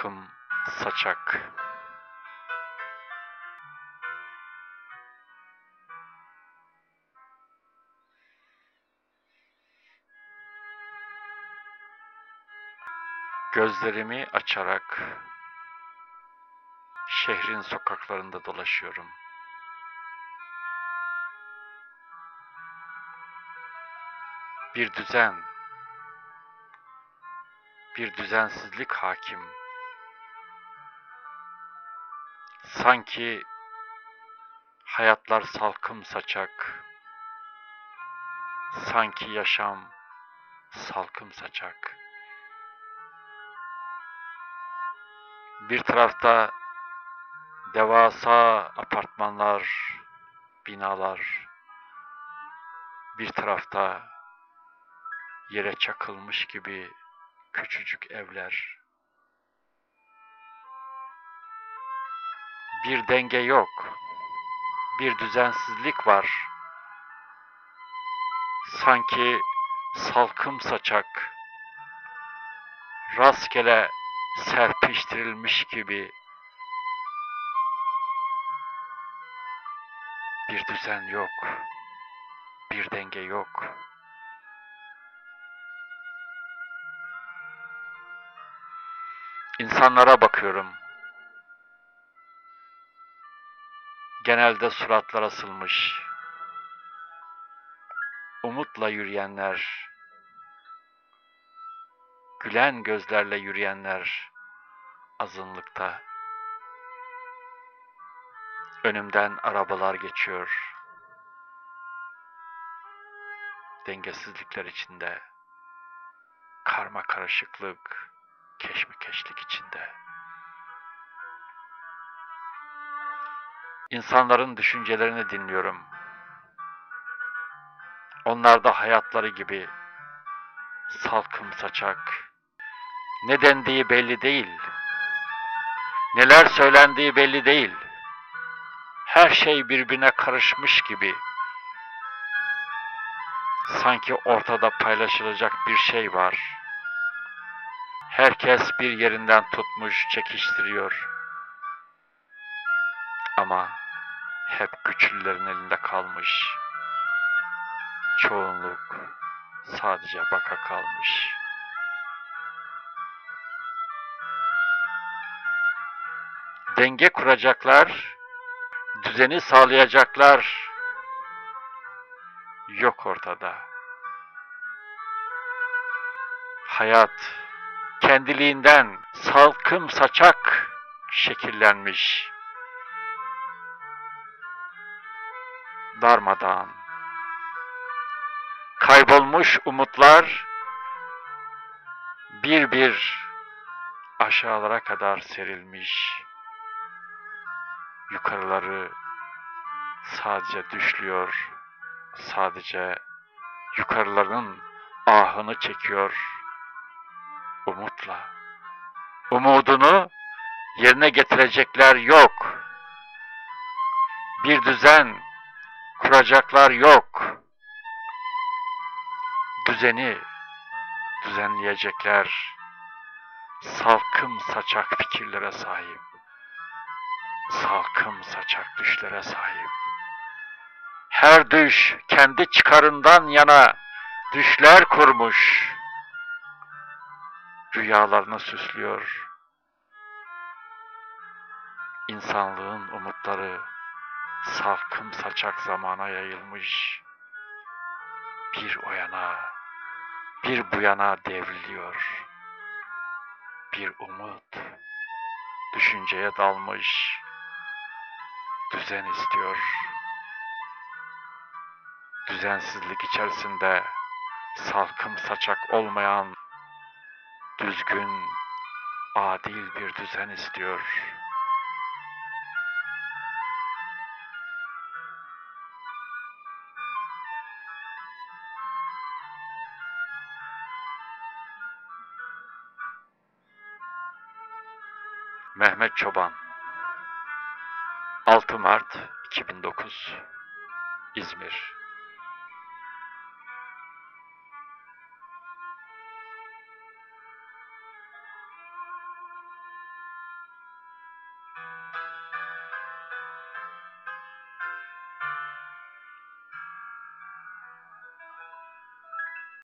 salkım saçak. Gözlerimi açarak şehrin sokaklarında dolaşıyorum. Bir düzen, bir düzensizlik hakim. Sanki hayatlar salkım saçak. Sanki yaşam salkım saçak. Bir tarafta devasa apartmanlar, binalar. Bir tarafta yere çakılmış gibi küçücük evler. Bir denge yok. Bir düzensizlik var. Sanki salkım saçak, rastgele serpiştirilmiş gibi bir düzen yok, bir denge yok. İnsanlara bakıyorum. Genelde suratlar asılmış. Umutla yürüyenler, gülen gözlerle yürüyenler azınlıkta. Önümden arabalar geçiyor. Dengesizlikler içinde, karma karışıklık, keşmekeşlik içinde. İnsanların düşüncelerini dinliyorum. Onlar da hayatları gibi salkım saçak. Ne dendiği belli değil. Neler söylendiği belli değil. Her şey birbirine karışmış gibi. Sanki ortada paylaşılacak bir şey var. Herkes bir yerinden tutmuş, çekiştiriyor. Ama hep güçlülerin elinde kalmış. Çoğunluk sadece baka kalmış. Denge kuracaklar, düzeni sağlayacaklar yok ortada. Hayat kendiliğinden salkım saçak şekillenmiş. Darmadağın. Kaybolmuş umutlar bir bir aşağılara kadar serilmiş. Yukarıları sadece düşlüyor. Sadece yukarıların ahını çekiyor umutla. Umudunu yerine getirecekler yok. Bir düzen kuracaklar yok. Düzeni düzenleyecekler salkım saçak fikirlere sahip. Salkım saçak düşlere sahip. Her düş kendi çıkarından yana düşler kurmuş rüyalarını süslüyor. İnsanlığın umutları salkım saçak zamana yayılmış. Bir o yana, bir bu yana devriliyor. Bir umut düşünceye dalmış. Düzen istiyor. Düzensizlik içerisinde salkım saçak olmayan düzgün, adil bir düzen istiyor. Mehmet Çoban. 6 Mart 2009 İzmir